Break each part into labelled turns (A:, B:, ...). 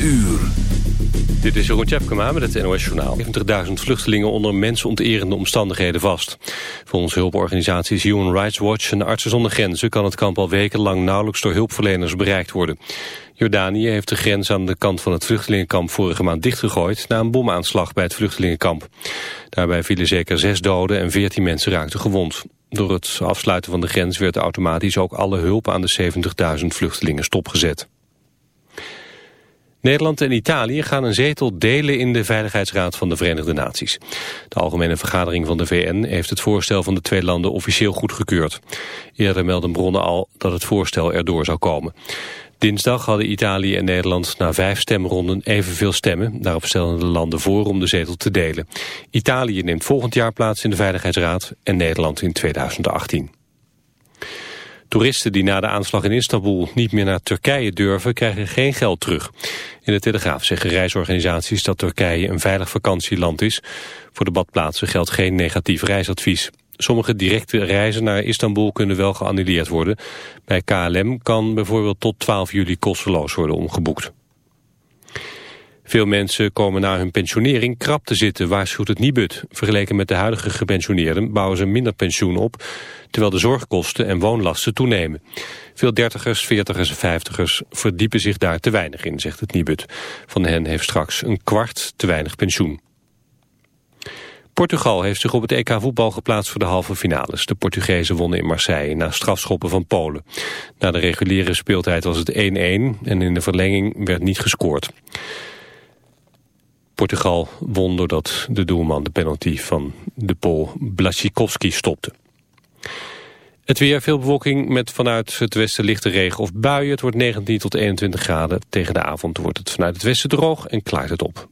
A: uur.
B: Dit is Jeroen Tjepkema met het NOS Journaal. 70.000 vluchtelingen onder mensonterende omstandigheden vast. Volgens hulporganisaties Human Rights Watch en Artsen zonder Grenzen... kan het kamp al wekenlang nauwelijks door hulpverleners bereikt worden. Jordanië heeft de grens aan de kant van het vluchtelingenkamp vorige maand dichtgegooid... na een bomaanslag bij het vluchtelingenkamp. Daarbij vielen zeker zes doden en veertien mensen raakten gewond. Door het afsluiten van de grens werd automatisch ook alle hulp aan de 70.000 vluchtelingen stopgezet. Nederland en Italië gaan een zetel delen in de Veiligheidsraad van de Verenigde Naties. De Algemene Vergadering van de VN heeft het voorstel van de twee landen officieel goedgekeurd. Eerder melden bronnen al dat het voorstel erdoor zou komen. Dinsdag hadden Italië en Nederland na vijf stemronden evenveel stemmen. Daarop stelden de landen voor om de zetel te delen. Italië neemt volgend jaar plaats in de Veiligheidsraad en Nederland in 2018. Toeristen die na de aanslag in Istanbul niet meer naar Turkije durven, krijgen geen geld terug. In de Telegraaf zeggen reisorganisaties dat Turkije een veilig vakantieland is. Voor de badplaatsen geldt geen negatief reisadvies. Sommige directe reizen naar Istanbul kunnen wel geannuleerd worden. Bij KLM kan bijvoorbeeld tot 12 juli kosteloos worden omgeboekt. Veel mensen komen na hun pensionering krap te zitten, waarschuwt het Nibud. Vergeleken met de huidige gepensioneerden bouwen ze minder pensioen op, terwijl de zorgkosten en woonlasten toenemen. Veel dertigers, veertigers en vijftigers verdiepen zich daar te weinig in, zegt het Nibud. Van hen heeft straks een kwart te weinig pensioen. Portugal heeft zich op het EK voetbal geplaatst voor de halve finales. De Portugezen wonnen in Marseille na strafschoppen van Polen. Na de reguliere speeltijd was het 1-1 en in de verlenging werd niet gescoord. Portugal won doordat de doelman de penalty van de Pool Blaszczykowski stopte. Het weer, veel bewolking met vanuit het westen lichte regen of buien. Het wordt 19 tot 21 graden. Tegen de avond wordt het vanuit het westen droog en klaart het op.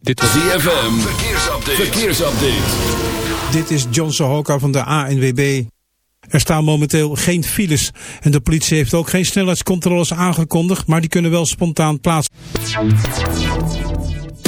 A: Dit is ZFM, verkeersupdate. verkeersupdate.
C: Dit is John Sohoka van de ANWB. Er staan momenteel geen files en de politie heeft ook geen snelheidscontroles aangekondigd, maar die kunnen wel spontaan plaats.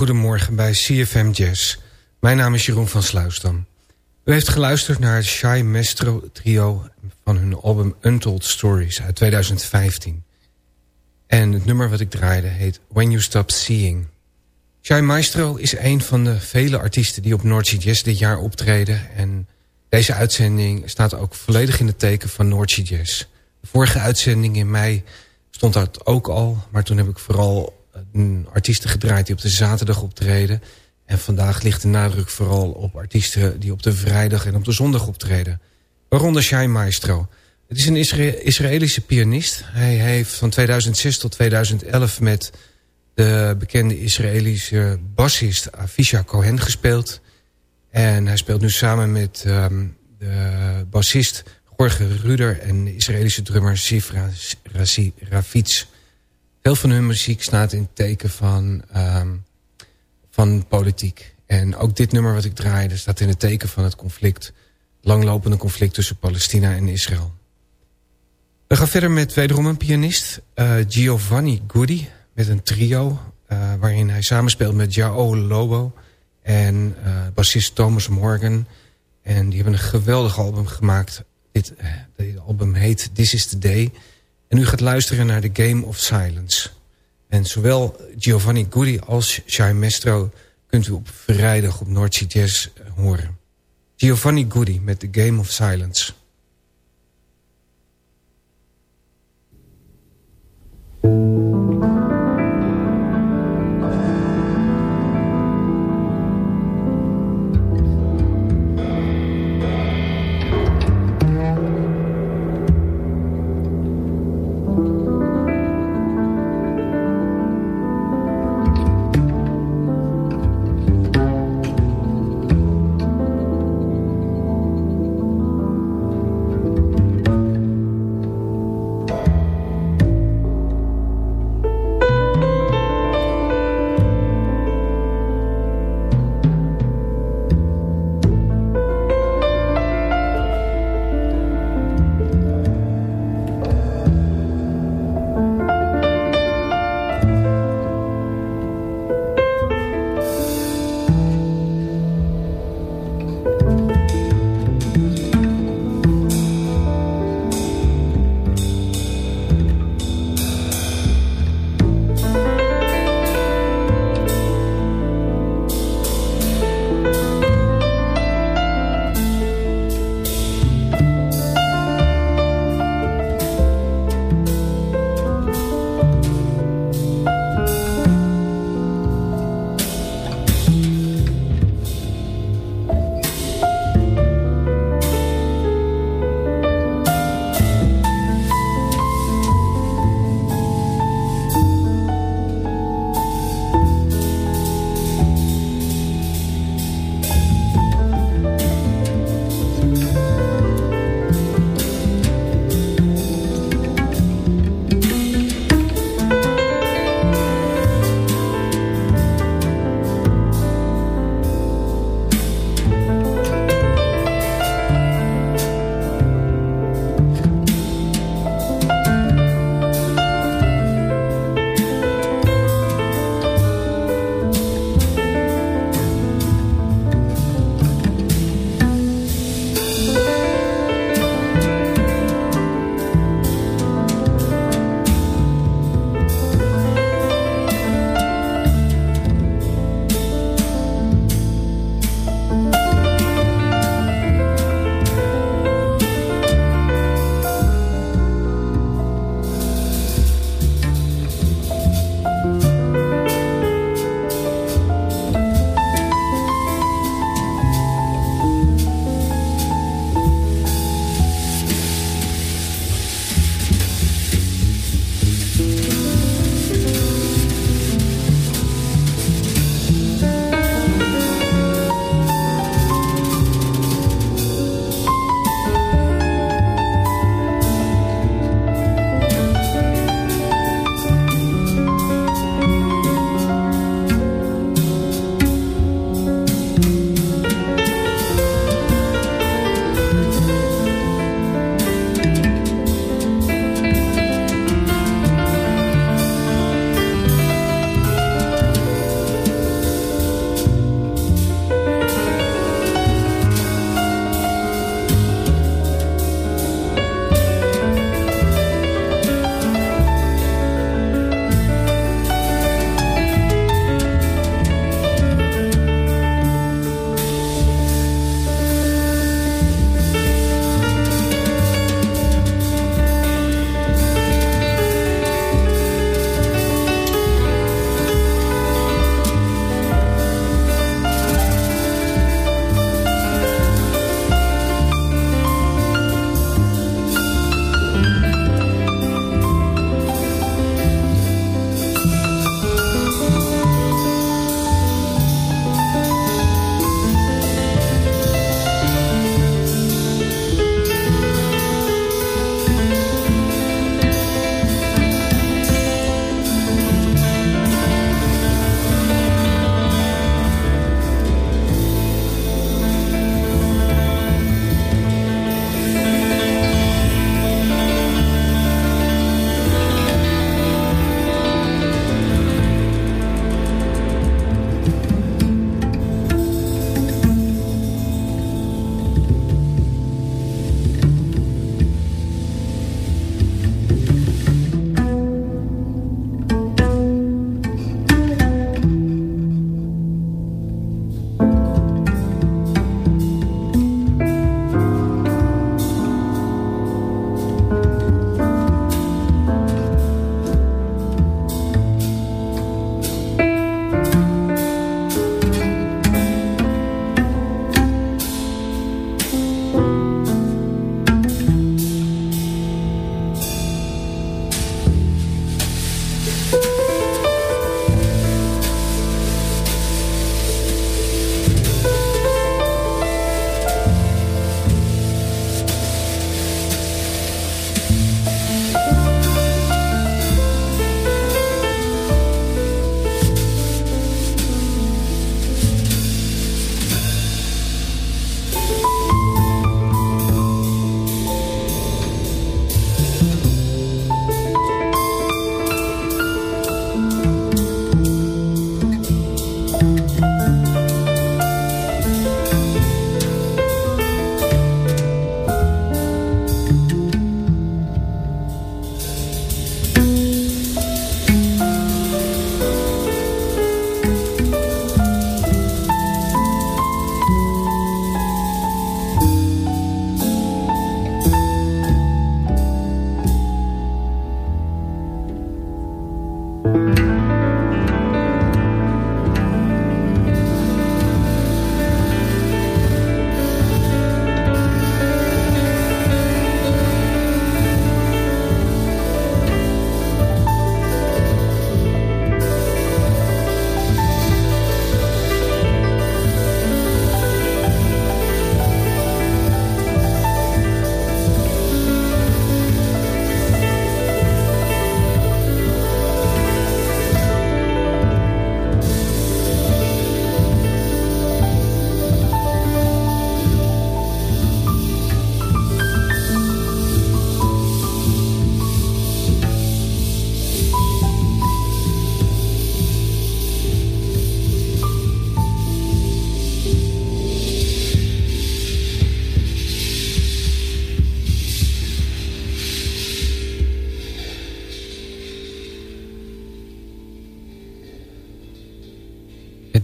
D: Goedemorgen bij CFM Jazz. Mijn naam is Jeroen van Sluisdam. U heeft geluisterd naar het Shy Maestro trio van hun album Untold Stories uit 2015. En het nummer wat ik draaide heet When You Stop Seeing. Shy Maestro is een van de vele artiesten die op Noordzee Jazz dit jaar optreden. En deze uitzending staat ook volledig in het teken van Noordzee Jazz. De vorige uitzending in mei stond dat ook al. Maar toen heb ik vooral artiesten gedraaid die op de zaterdag optreden. En vandaag ligt de nadruk vooral op artiesten die op de vrijdag en op de zondag optreden. Waaronder Shai Maestro. Het is een Israëlische pianist. Hij heeft van 2006 tot 2011 met de bekende Israëlische bassist Avisha Cohen gespeeld. En hij speelt nu samen met um, de bassist Jorge Ruder en de Israëlische drummer Sifra Ravitz. Veel van hun muziek staat in het teken van, um, van politiek. En ook dit nummer wat ik draaide staat in het teken van het conflict. Langlopende conflict tussen Palestina en Israël. We gaan verder met wederom een pianist. Uh, Giovanni Goody. Met een trio. Uh, waarin hij samenspeelt met Jao Lobo. En uh, bassist Thomas Morgan. En die hebben een geweldig album gemaakt. Dit, dit album heet This is the Day. En u gaat luisteren naar The Game of Silence. En zowel Giovanni Goody als Shai Mestro kunt u op vrijdag op North Jazz horen. Giovanni Goody met The Game of Silence.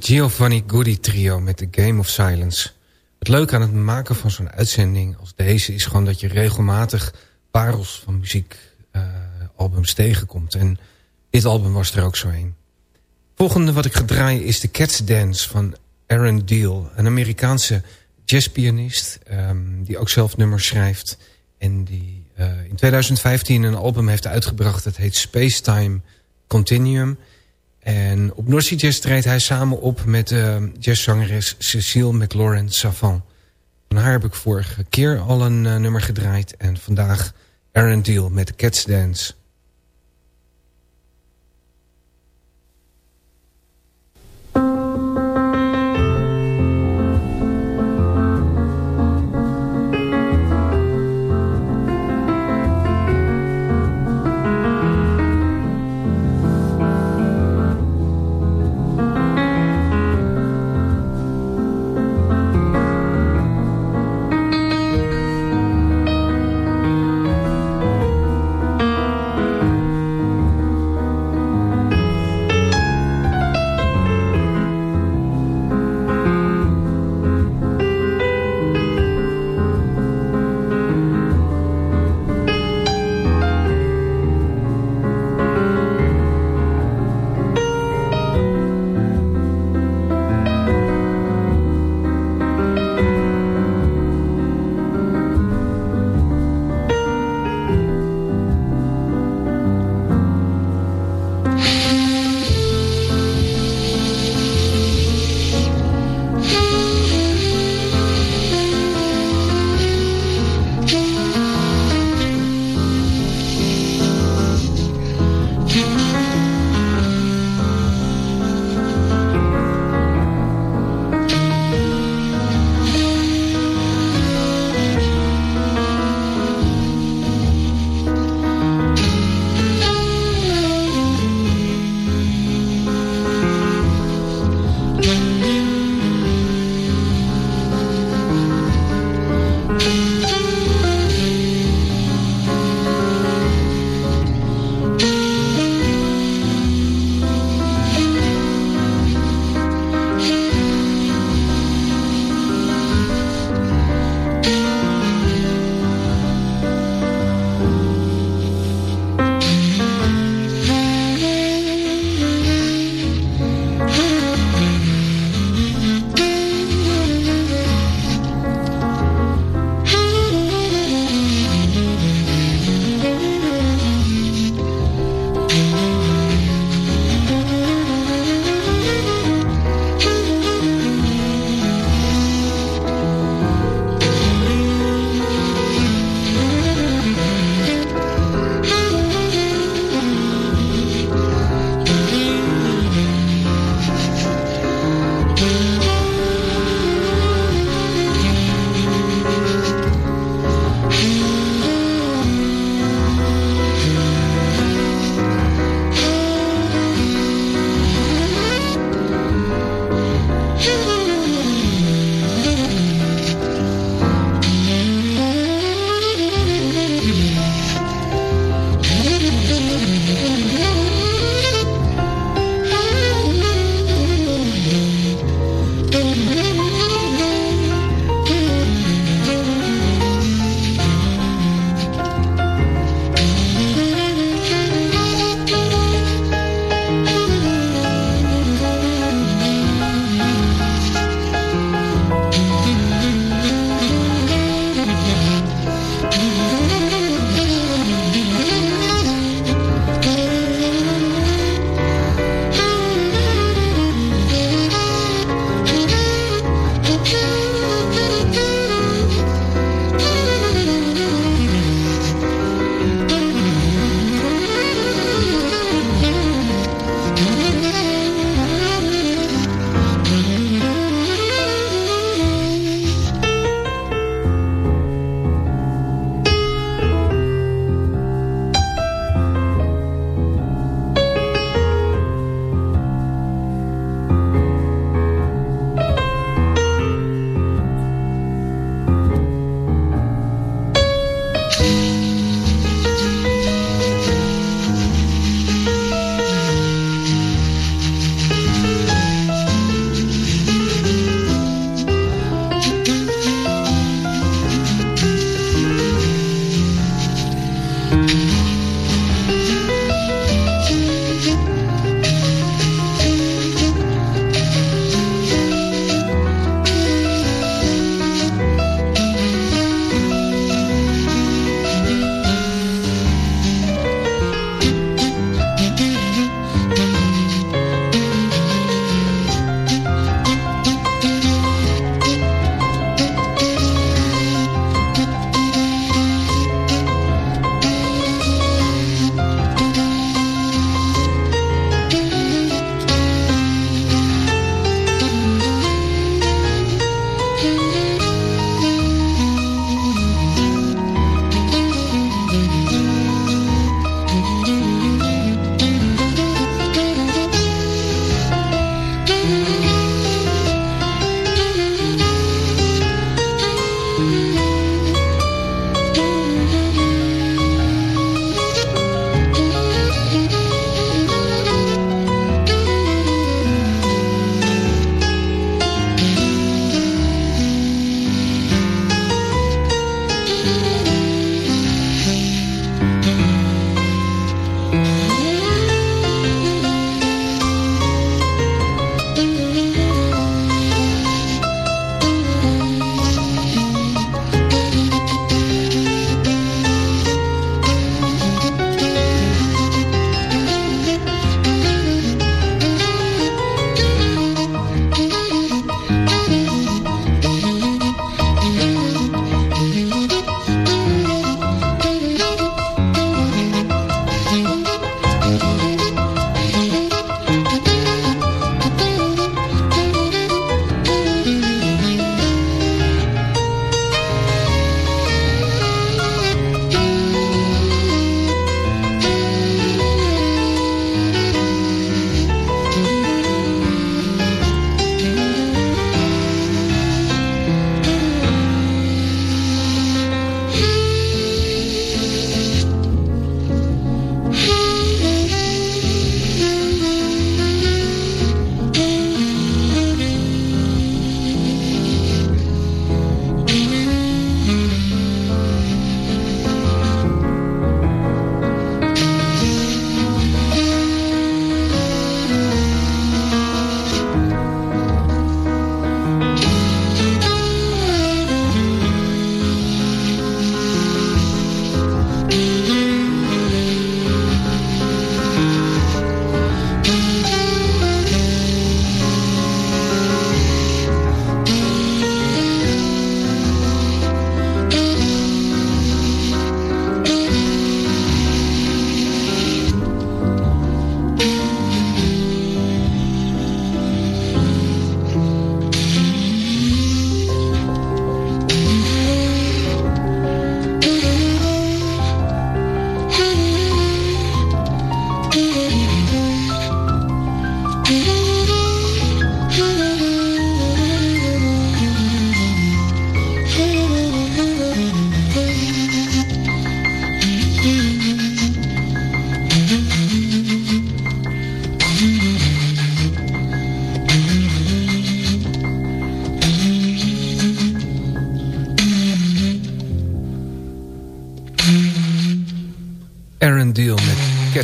D: Giovanni Goody trio met The Game of Silence. Het leuke aan het maken van zo'n uitzending als deze... is gewoon dat je regelmatig parels van muziekalbums tegenkomt. En dit album was er ook zo een. Volgende wat ik ga draaien is The Cat's Dance van Aaron Deal. Een Amerikaanse jazzpianist um, die ook zelf nummers schrijft... en die uh, in 2015 een album heeft uitgebracht. Dat heet Spacetime Continuum... En op North Jazz treedt hij samen op met uh, jazzzangeres Cecile McLaurin Savant. Van haar heb ik vorige keer al een uh, nummer gedraaid. En vandaag Aaron Deal met Cats Dance.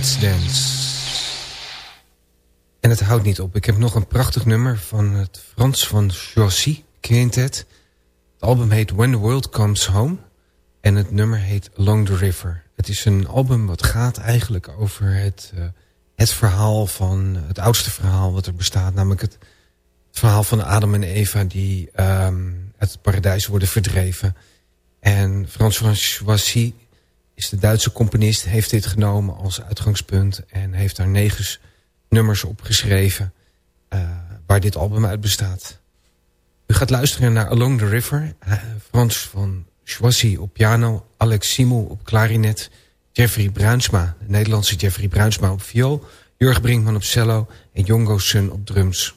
D: Dance. En het houdt niet op. Ik heb nog een prachtig nummer van het Frans van Jossy Quintet. Het album heet When the World Comes Home. En het nummer heet Along the River. Het is een album wat gaat eigenlijk over het, uh, het verhaal van... het oudste verhaal wat er bestaat. Namelijk het, het verhaal van Adam en Eva die um, uit het paradijs worden verdreven. En Frans van Joissy de Duitse componist, heeft dit genomen als uitgangspunt... en heeft daar negen nummers opgeschreven uh, waar dit album uit bestaat. U gaat luisteren naar Along the River, uh, Frans van Schwassi op piano, Alex Simou op klarinet... Jeffrey Bruinsma, de Nederlandse Jeffrey Bruinsma op viool... Jurg Brinkman op cello en Jongo Sun op drums.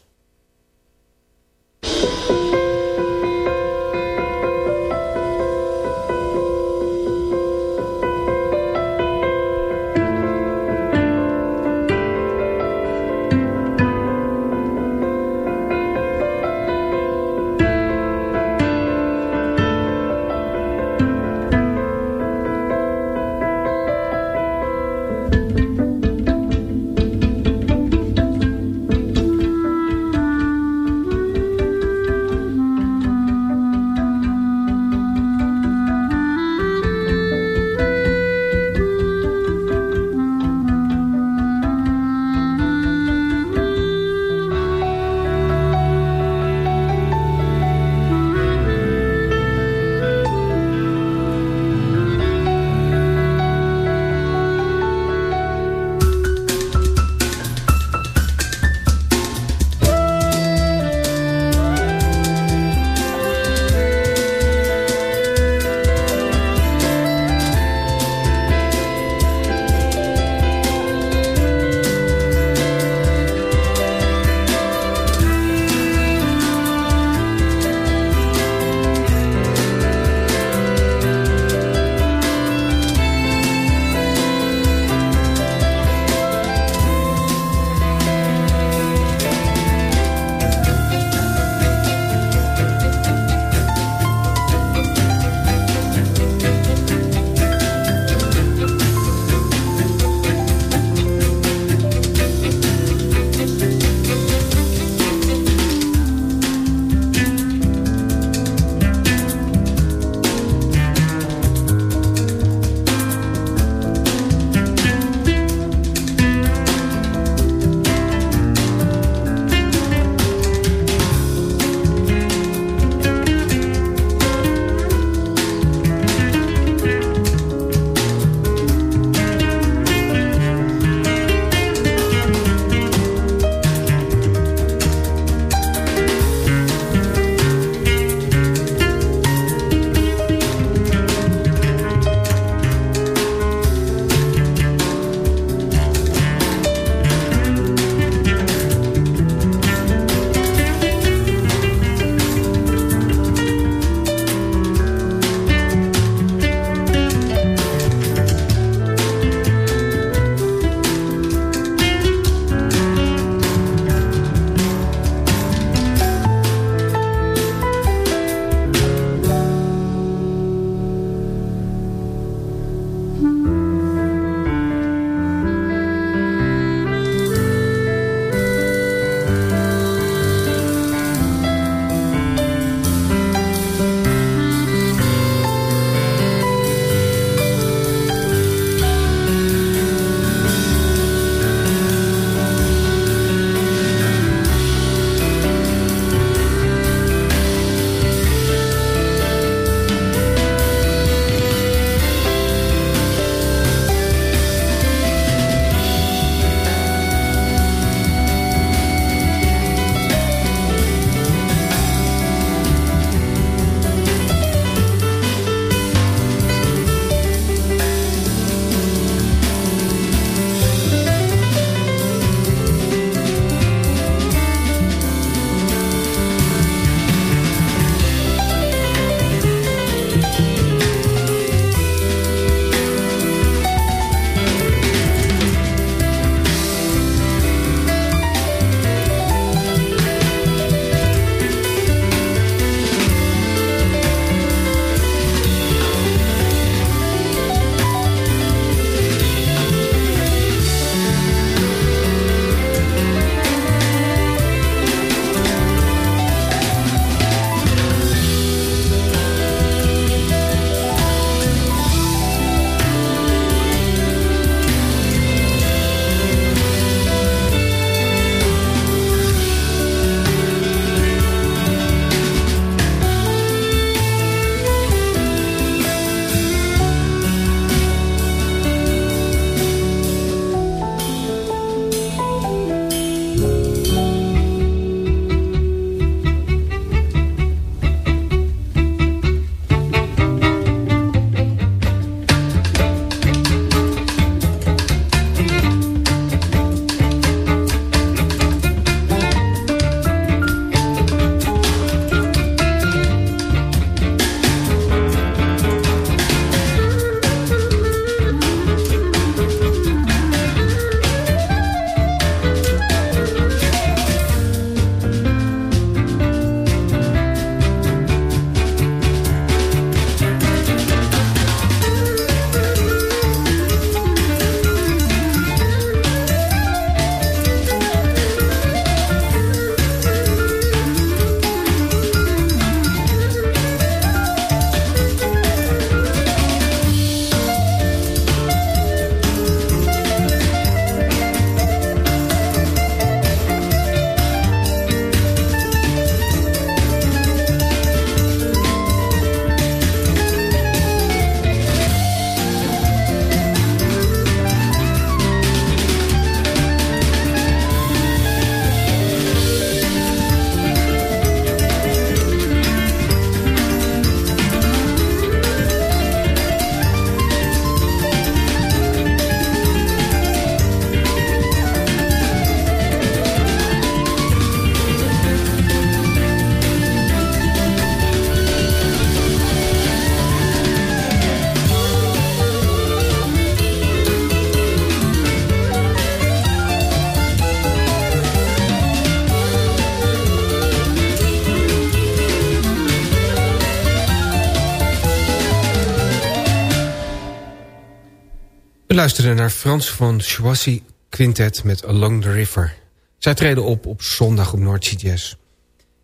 D: We naar Frans van Chouassi Quintet met Along the River. Zij treden op op zondag op North Jazz.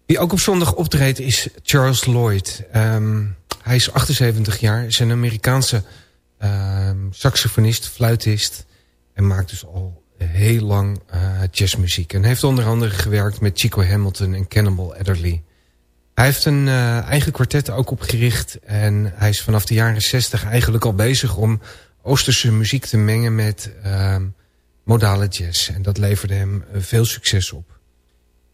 D: Wie ook op zondag optreedt is Charles Lloyd. Um, hij is 78 jaar, is een Amerikaanse um, saxofonist, fluitist... en maakt dus al heel lang uh, jazzmuziek. En heeft onder andere gewerkt met Chico Hamilton en Cannibal Adderley. Hij heeft een uh, eigen kwartet ook opgericht... en hij is vanaf de jaren 60 eigenlijk al bezig om Oosterse muziek te mengen met uh, modale jazz. En dat leverde hem uh, veel succes op.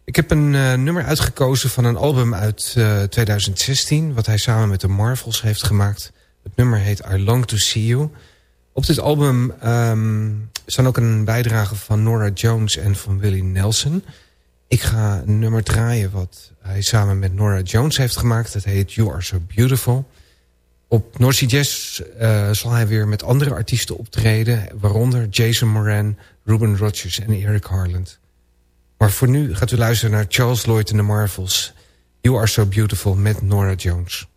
D: Ik heb een uh, nummer uitgekozen van een album uit 2016... wat hij samen met de Marvels heeft gemaakt. Het nummer heet I Long To See You. Op dit album um, staan ook een bijdrage van Nora Jones en van Willie Nelson. Ik ga een nummer draaien wat hij samen met Nora Jones heeft gemaakt. Dat heet You Are So Beautiful... Op North Sea Jazz uh, zal hij weer met andere artiesten optreden... waaronder Jason Moran, Ruben Rogers en Eric Harland. Maar voor nu gaat u luisteren naar Charles Lloyd en the Marvels... You Are So Beautiful met Nora Jones.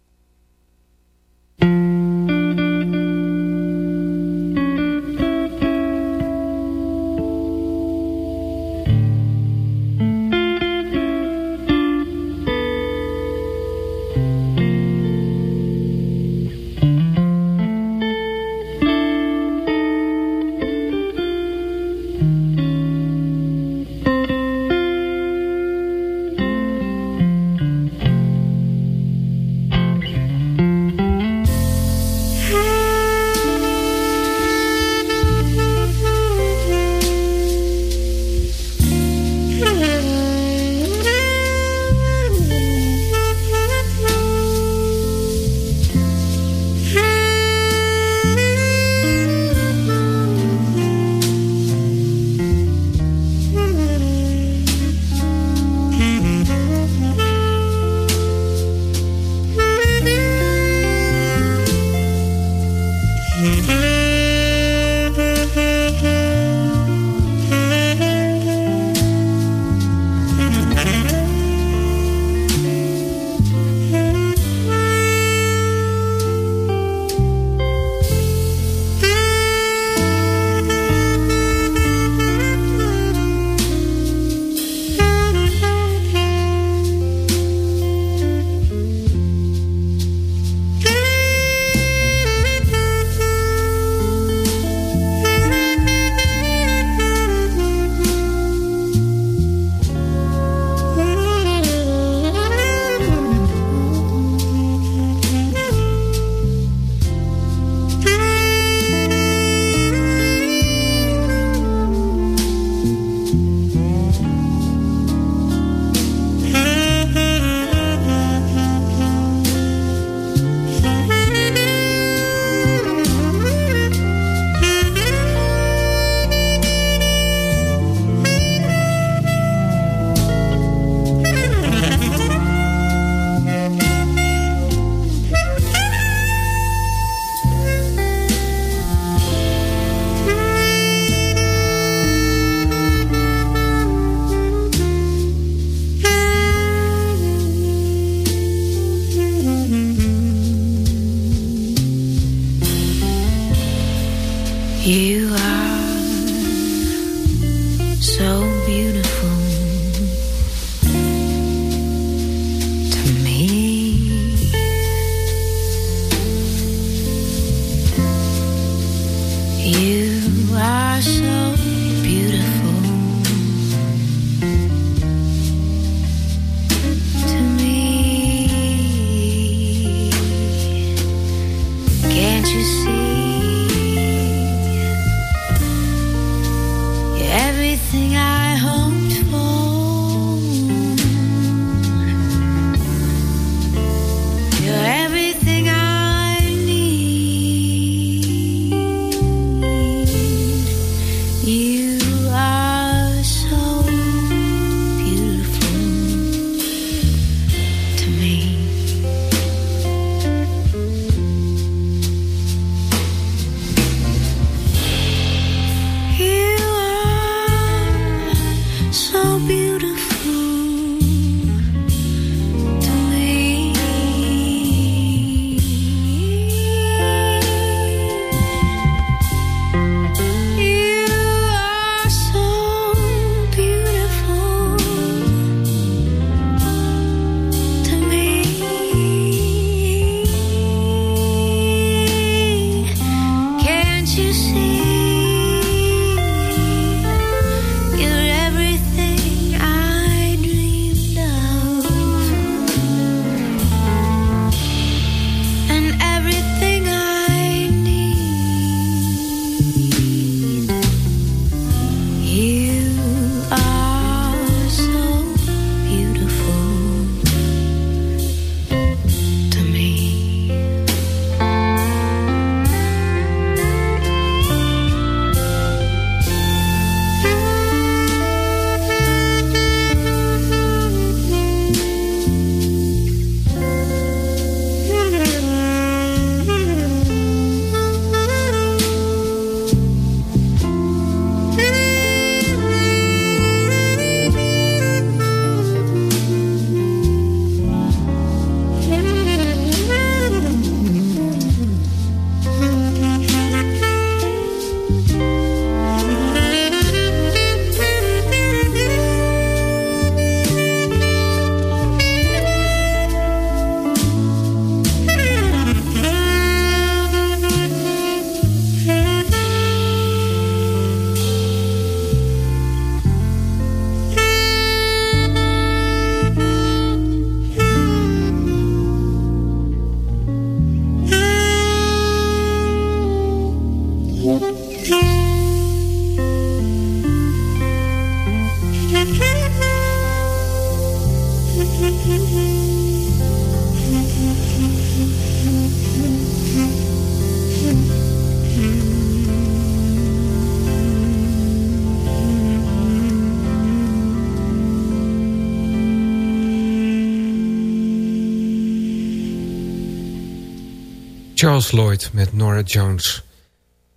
D: Charles Lloyd met Nora Jones.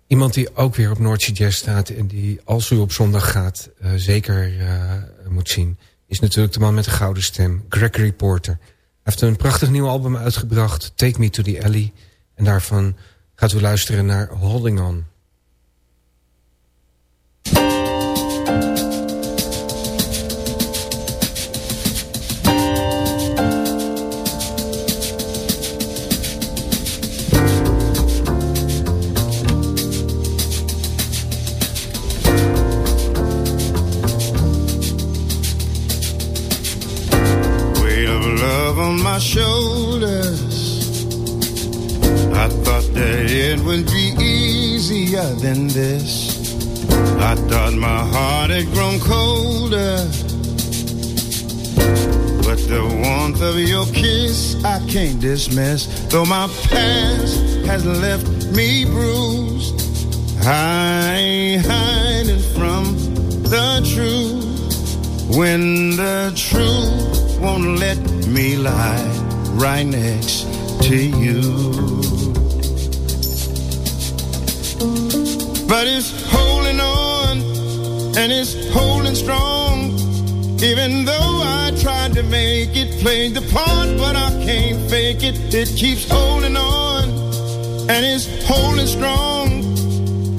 D: Iemand die ook weer op Noordse Jazz staat... en die als u op zondag gaat uh, zeker uh, moet zien... is natuurlijk de man met de gouden stem, Gregory Porter. Hij heeft een prachtig nieuw album uitgebracht, Take Me to the Alley. En daarvan gaat u luisteren naar Holding On.
E: Than this. I thought my heart had grown colder. But the warmth of your kiss I can't dismiss. Though my past has left me bruised, I ain't hiding from the truth. When the truth won't let me lie right next to you. But it's holding on and it's holding strong. Even though I tried to make it, played the part, but I can't fake it. It keeps holding on and it's holding strong.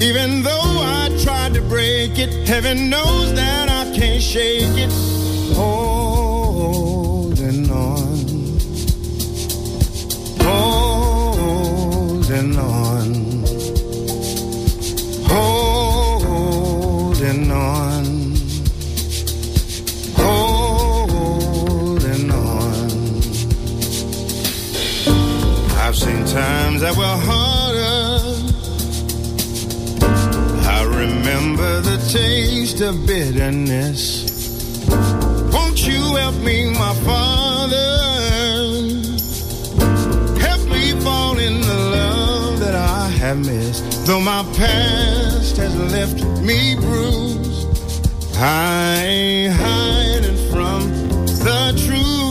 E: Even though I tried to break it, heaven knows that I can't shake it. Holding on, holding times that were harder. I remember the taste of bitterness. Won't you help me, my father? Help me fall in the love that I have missed. Though my past has left me bruised, I ain't hiding from the truth.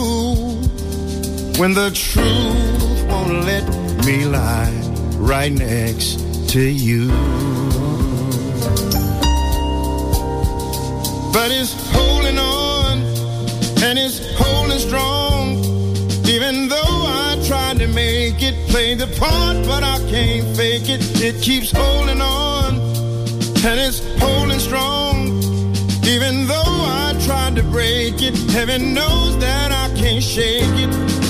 E: When the truth won't let me lie right next to you. But it's holding on and it's holding strong, even though I tried to make it, play the part, but I can't fake it. It keeps holding on, and it's holding strong. Even though I tried to break it, heaven knows that I can't shake it.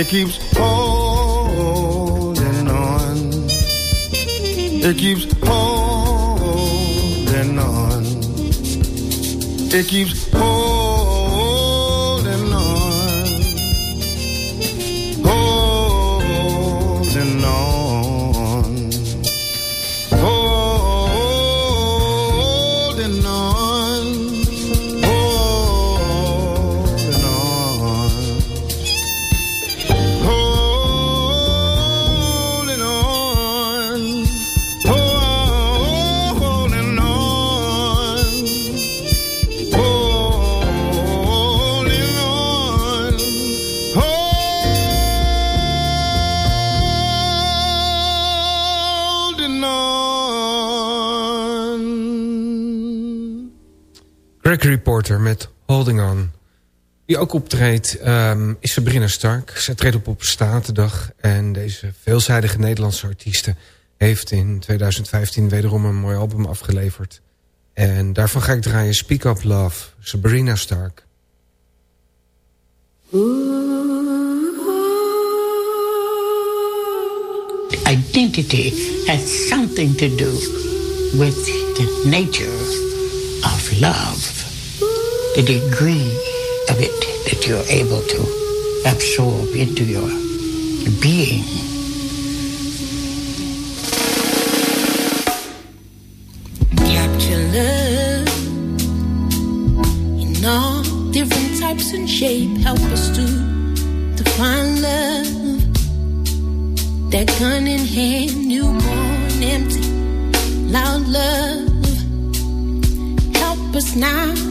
E: it keeps
D: Reporter met Holding On. die ook optreedt ehm, is Sabrina Stark. Zij treedt op op Statendag. En deze veelzijdige Nederlandse artieste heeft in 2015 wederom een mooi album afgeleverd. En daarvan ga ik draaien Speak Up Love, Sabrina Stark.
F: Identity has something to do with the nature of love. the degree of it that you're able to absorb into your being.
G: Capture love in all different types and shape. Help us to define love. That gun in hand, newborn, empty, loud love. Help us now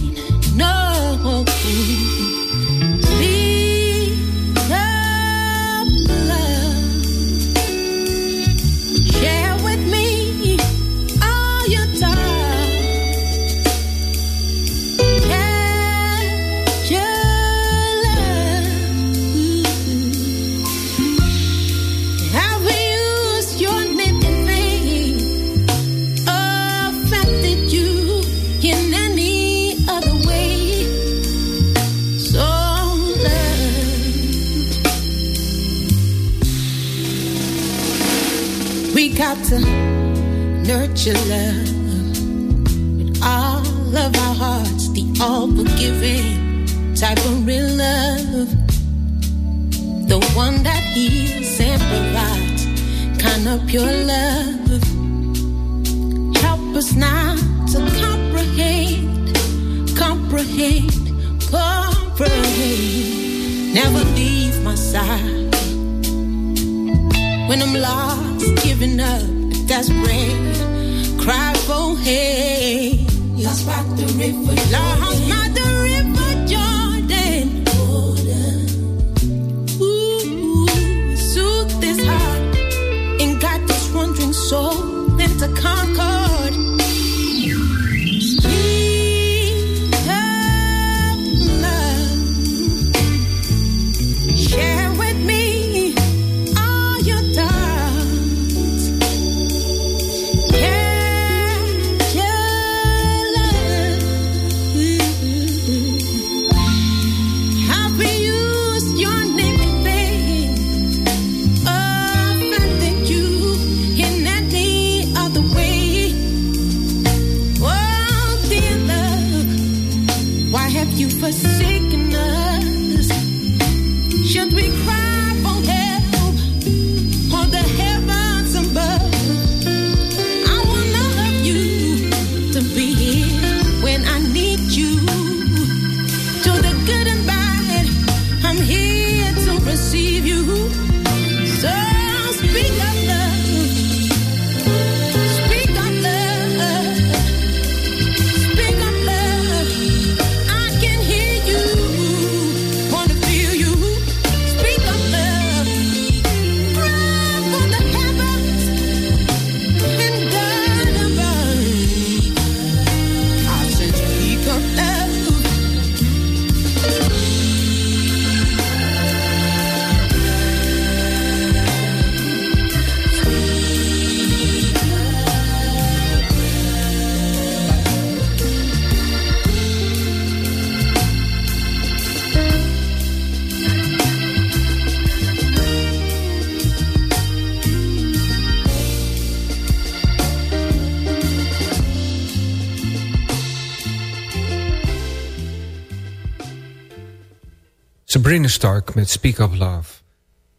D: Sabrina Stark met Speak Up Love.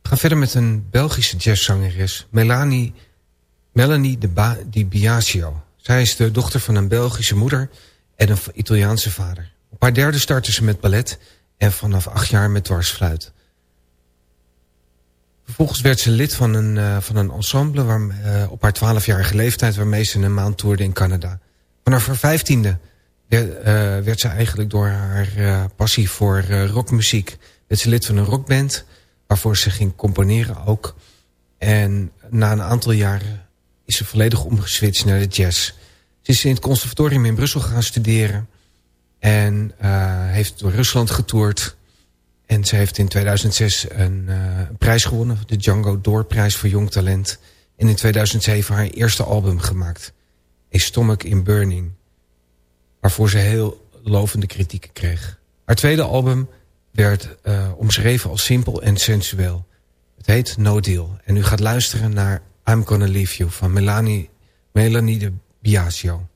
D: We gaan verder met een Belgische jazzzangeres, Melanie, Melanie de ba. Zij is de dochter van een Belgische moeder en een Italiaanse vader. Op haar derde startte ze met ballet en vanaf acht jaar met dwarsfluit. Vervolgens werd ze lid van een, uh, van een ensemble waar, uh, op haar twaalfjarige leeftijd... waarmee ze een maand toerde in Canada. Vanaf haar vijftiende werd, werd ze eigenlijk door haar passie voor rockmuziek... werd ze lid van een rockband waarvoor ze ging componeren ook. En na een aantal jaren is ze volledig omgeswitcht naar de jazz. Ze is in het conservatorium in Brussel gaan studeren... en heeft door Rusland getoerd... En ze heeft in 2006 een uh, prijs gewonnen. De Django Doorprijs voor Jong Talent. En in 2007 haar eerste album gemaakt. A Stomach in Burning. Waarvoor ze heel lovende kritieken kreeg. Haar tweede album werd uh, omschreven als simpel en sensueel. Het heet No Deal. En u gaat luisteren naar I'm Gonna Leave You van Melanie, Melanie de Biasio.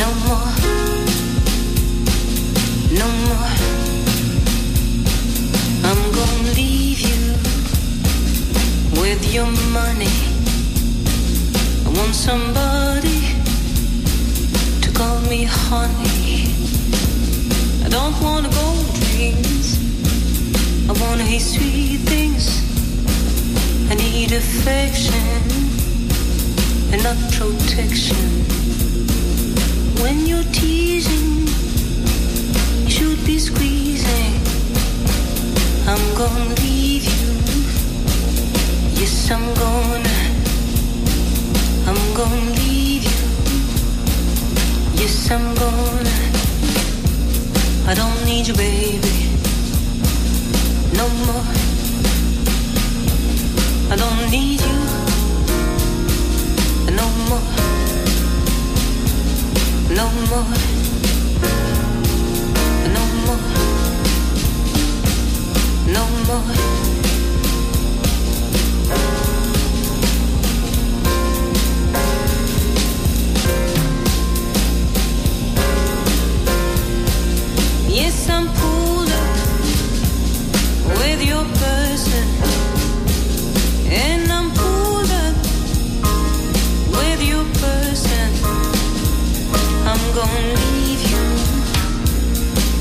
H: No more. No more. I'm gonna leave you with your money. I want somebody to call me honey. I don't wanna go dreams. I wanna hear sweet things. I need affection and not protection. When you're teasing, you should be squeezing. I'm gonna leave you. Yes, I'm gonna. I'm gonna leave you. Yes, I'm gonna. I don't need you, baby. No more. I don't need you. no more, no more, no more.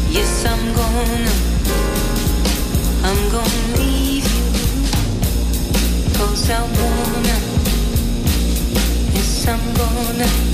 H: Yes, I'm gonna. I'm gonna leave you. Cause I wanna. Yes, I'm gonna.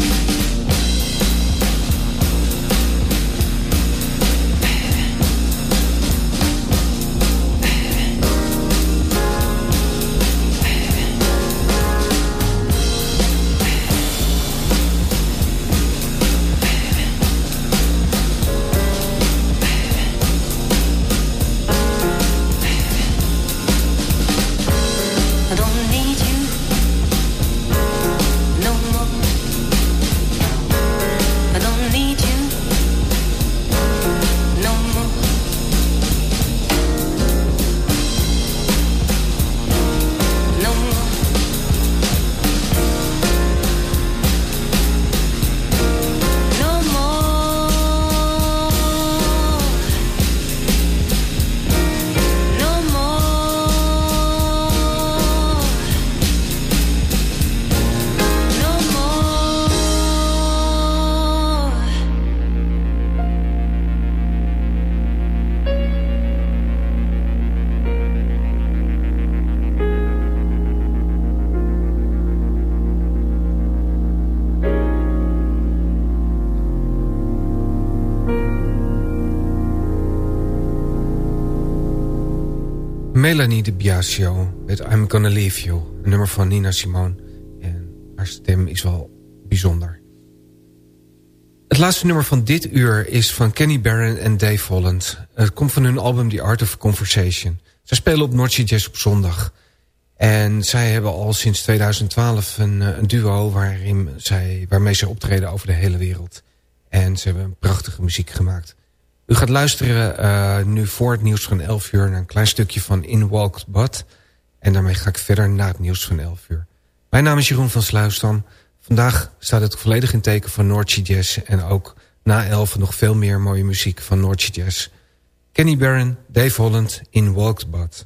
D: Melanie de Biasio met I'm Gonna Leave You. Een nummer van Nina Simone. En haar stem is wel bijzonder. Het laatste nummer van dit uur is van Kenny Barron en Dave Holland. Het komt van hun album The Art of Conversation. Zij spelen op Noordse Jazz op zondag. En zij hebben al sinds 2012 een, eh, een duo waarin zij, waarmee ze optreden over de hele wereld. En ze hebben een prachtige muziek gemaakt. U gaat luisteren uh, nu voor het nieuws van 11 uur... naar een klein stukje van In Walked Bud. En daarmee ga ik verder na het nieuws van 11 uur. Mijn naam is Jeroen van Sluisdam. Vandaag staat het volledig in teken van Noordse Jazz... en ook na 11 nog veel meer mooie muziek van Noordse Jazz. Kenny Barron, Dave Holland, In Walked Bud.